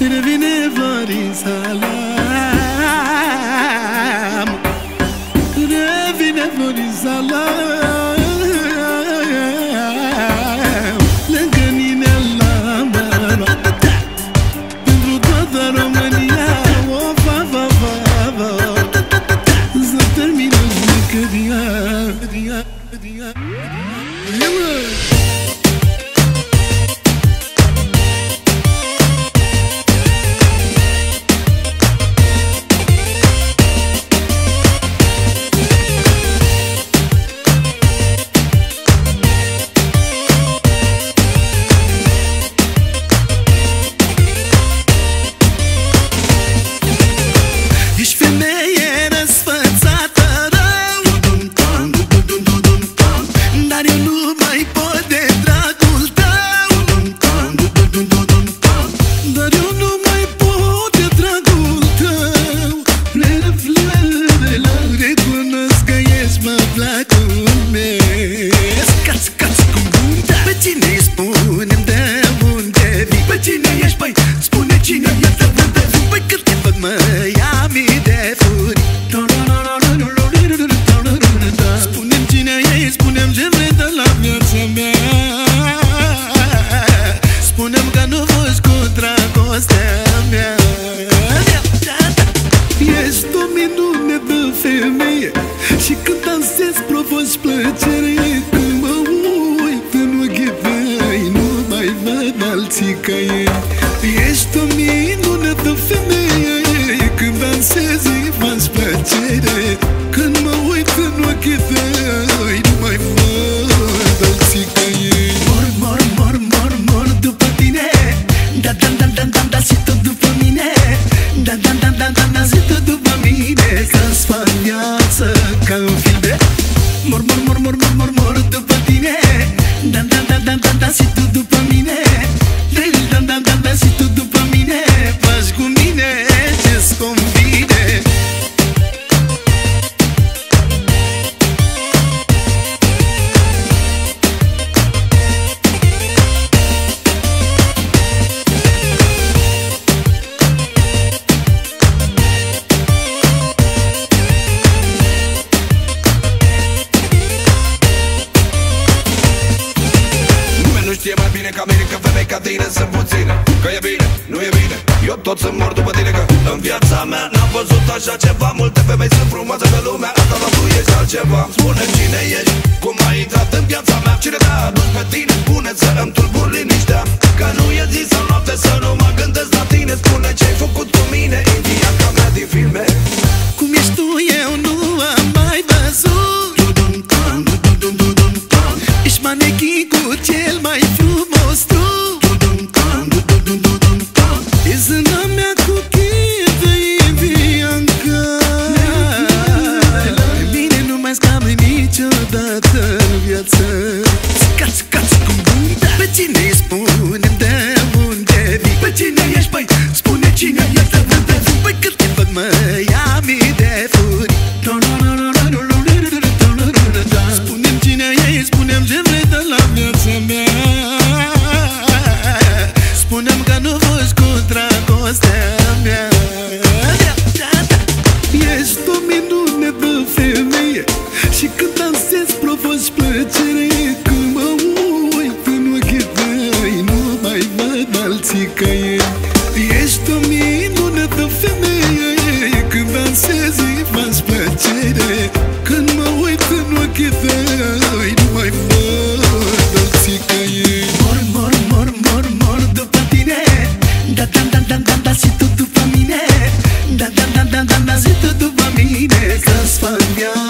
Irvine vari salam. Irvine vari salam. sinistro alții ca ei Ești o minune de femeie. Când dansezi îți faci plăcere. Când mă uit în ochii tăi Nu mai văd alții ca ei. Mor, mor, mor, mor, mor după tine. Da, da, da, da, da, da, și tot Nimeni nu știe mai bine ca mine Că femei ca tine sunt puține. Că e bine, nu e bine Eu tot sunt mor după tine Că în viața mea n-am văzut așa ceva. Multe femei sunt frumoase pe lumea asta Dar tu ești altceva. Spune cine ești Cum ai intrat în viața mea Cine te-a adus pe tine? Spune să îmi tulbur liniștea Că nu e zi sau noapte Să nu mă gândesc la tine. Spune ce-ai făcut cu mine Indianca mea din filme. Cum ești tu eu nu am mai văzut. Ești manechicul cel spune-mi ce vrei de la viața mea. Spune-mi că nu fugi cu dragostea mea. Ești o minune de femeie Și când dansezi provoci plăcere Când mă uit în ochii tăi Nu mai văd alții ca ei podium.